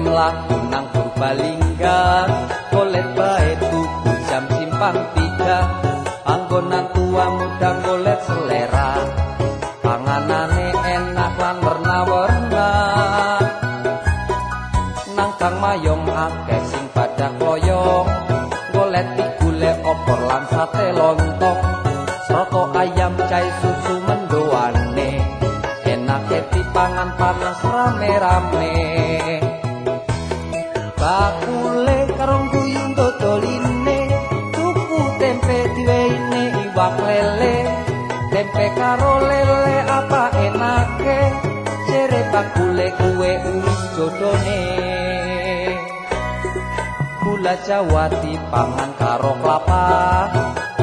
mlaku nang Purbalingga golek bae tuku jam simpang tiga. Panggonan tua muda golek selera panganane enak lan warna-warna nang kang mayong akeh sing pada koyong golek digulek opor lan sate lontong. Soto ayam cai susu mendoane enak dipangan panas rame-rame bakule karong guyung dodoline tuku tempe diweine iwak lele. Tempe karo lele apa enake? Cere bakule kue wis jodone. Gula jawa dipangan karo kelapa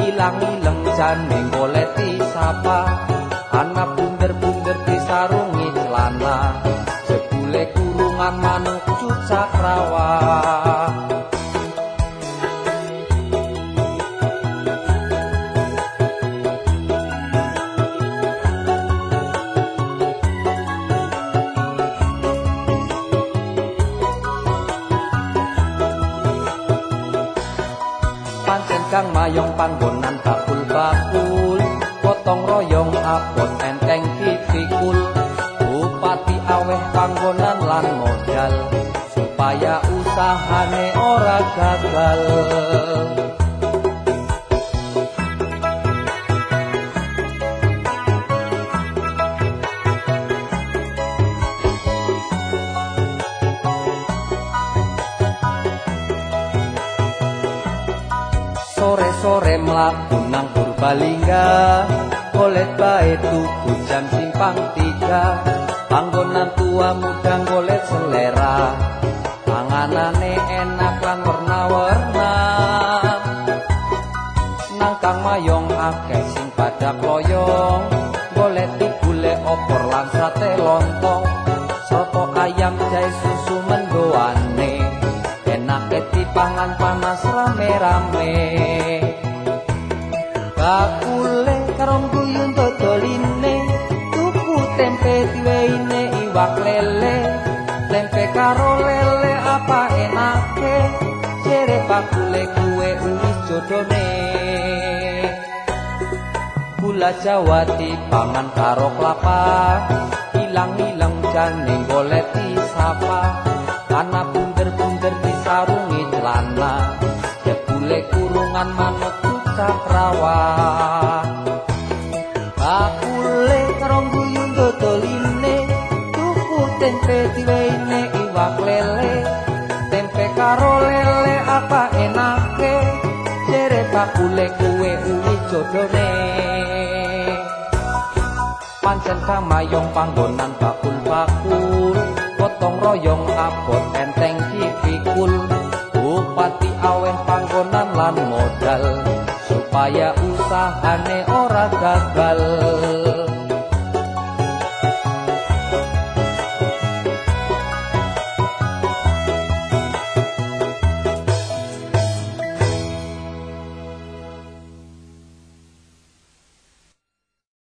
ilang ileng jane goleti sapa. Anak bunder-bunder disarungi celana jebule kurungan manuk kang mayong panggonan bakul-bakul potong royong abot enteng kitikul bupati aweh panggonan lan modal supaya usahane ora gagal sore-sore mlaku nang Purbalingga. Golek bae tuku jam simpang tiga. Panggonan tua muda golek selera. Panganane enak lan warna-warna nang kang mayong akeh sing pada kloyong golek digulek opor lan sate lontong. Soto ayam jahe panas rame-rame. Bakule karong guyun dodoline tuku tempe diweine iwak lele. Tempe karo lele apa enake? Cere bakule kue wis jodone. Gula jawa dipangan karo kelapa ilang-ilang jane golek disapa anak bunder-bunder disarungi celana jebule kurungan manuk cakrawa bakule karong guyung dodoline tuku tempe diweine iwak lele. Tempe karo lele apa enake cere bakule kue uwi jodone. Pancen kamayong panggonan bakul-bakul potong royong abot enteng dipikul bupati aweh panggonan lan modal supaya usahane ora gagal